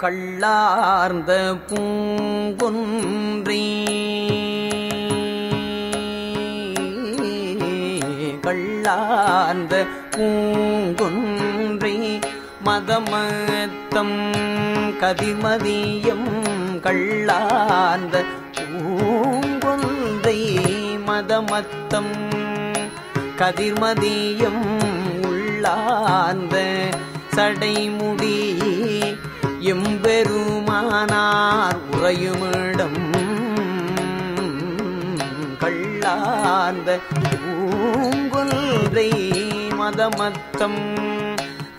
கள்ளார்ந்த பூங்குன்றி. கள்ளார்ந்த பூங்குன்றி. மதமத்தம் கதிமதியம் கள்ளார்ந்த பூங்குன்றை. மதமத்தம் கதிர்மதியம் உள்ளார்ந்த சடைமுடி. எம்பெருமானார் உறையுமிடம் கள்ளார்ந்த பூங்குன்றை மதமத்தம்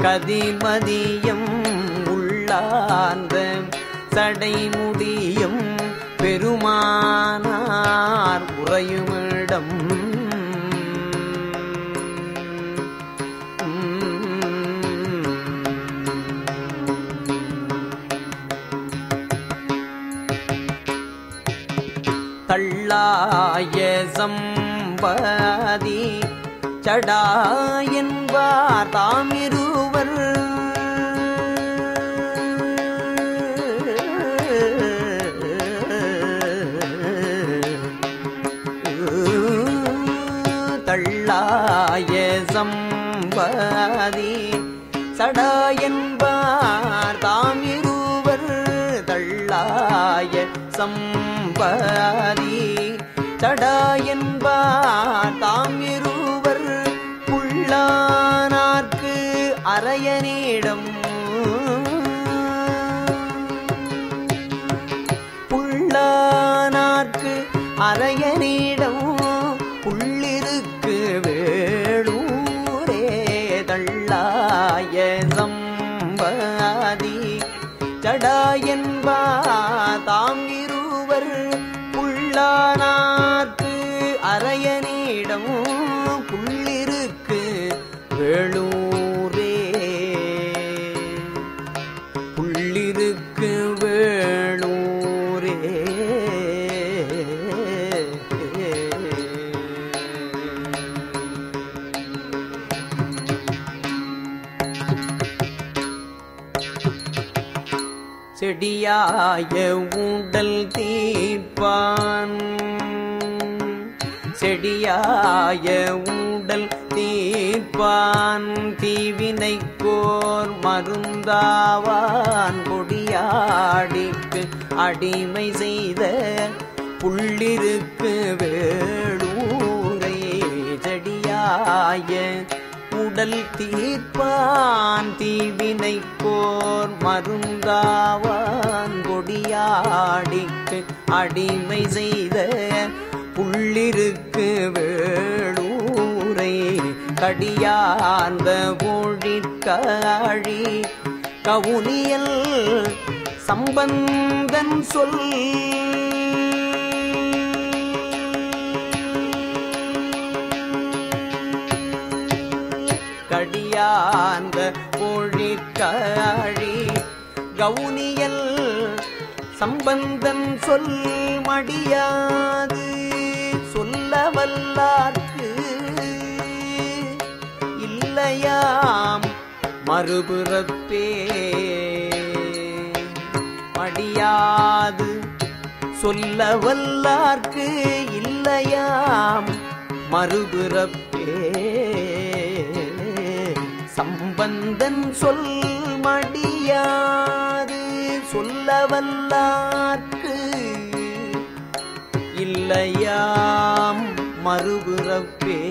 கதிமதியம் உள்ளார்ந்த சடைமுடியும் பெருமானார் உறையுமிடம் சடாய சம்பதி சடாயன்பார் தாமிருவர் தள்ளாய சம்பதி சடாயன்பார் தாமிருவர் தள்ளாய சம்பதி சடாயன்பார் தாமிருவர் புள்ளானார்க்கு அரையனிடம். புள்ளானார்க்கு அரையனிடம் புள்ளிருக்கு வேளூரே தள்ளாய சம்பதி. ஜடாயன்பா தாம் இருவர் புள்ளானார்க்கு அரையனிடம் புள்ளிருக்கு வேளூரே. புள்ளிருக்கு வேளூரே. செடியாய உடல் தீர்ப்பான். செடியாய உடல் தீர்ப்பான் தீவினை கோர் மருந்தாவான் கொடியாடிக்கு அடிமை செய்த புள்ளிருக்கு வேளூரை செடியாய உடல் தீர்ப்பான் தீவினை கோர் மருந்தாவான் கொடியாடிக்கு அடிமை செய்த புள்ளிருக்கு வேளூரை கடியார்ந்த மொழிக்காழி கவுனியல் சம்பந்தன் சொல். கடியாந்த மொழிக்காழி கவுனியல் சம்பந்தன் சொல் மடியாது. சொல்ல வல்லார்க்கு இல்லையாம் மறுபுறப்பே. மடியாது சொல்ல வல்லார்க்கு இல்லையாம் மறுபுறப்பே. சம்பந்தன் சொல் மடியாது சொல்ல வல்லார்க்கு இல்லையா. மறுபுறப்பே.